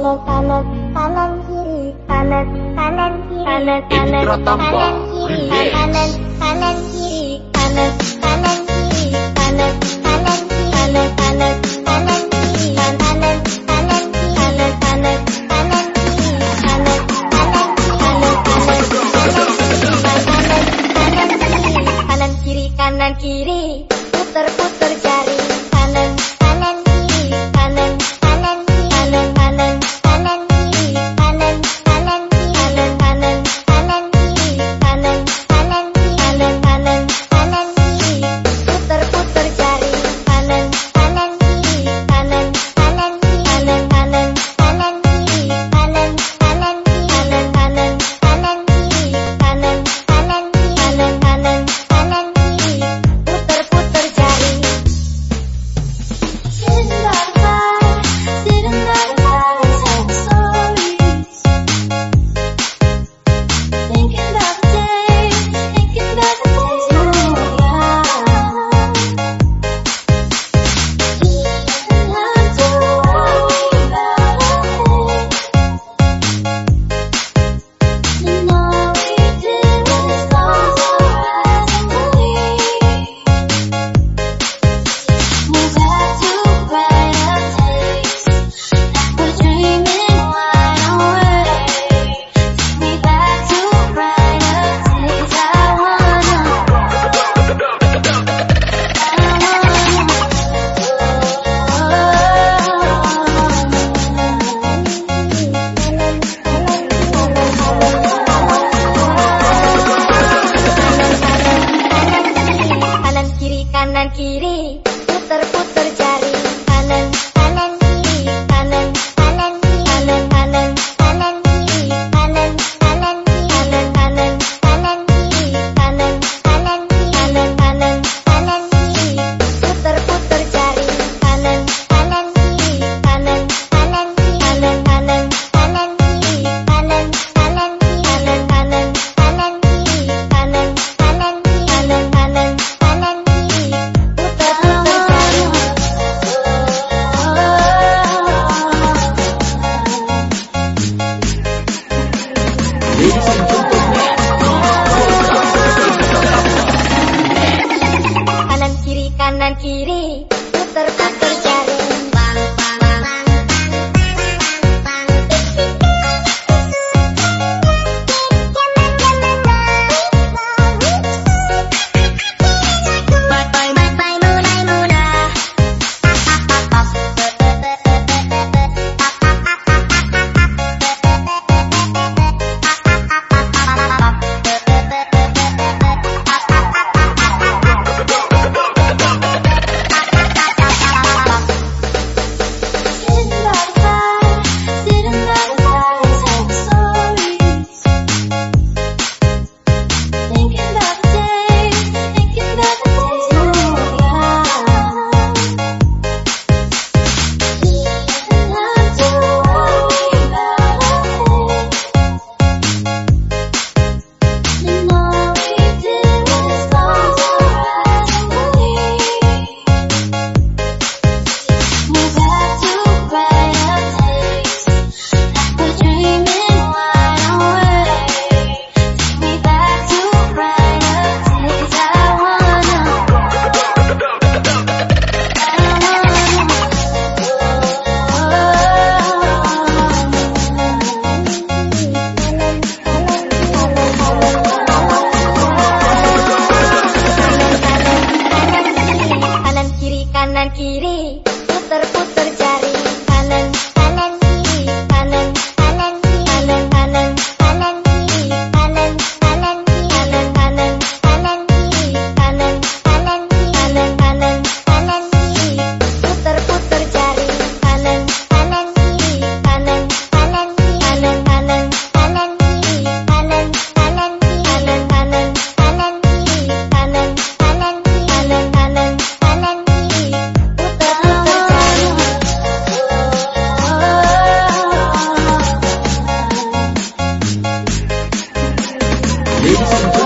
kanan kanan kanan kiri kanan kanan kiri kanan kanan kanan kiri kanan kanan kiri kanan kanan kiri kanan kanan kiri kanan kanan kanan kiri kanan kanan kiri kanan kanan kanan kiri kanan kanan kiri kanan kiri putar putar jari kanan kanan kiri kanan kanan kiri Ladies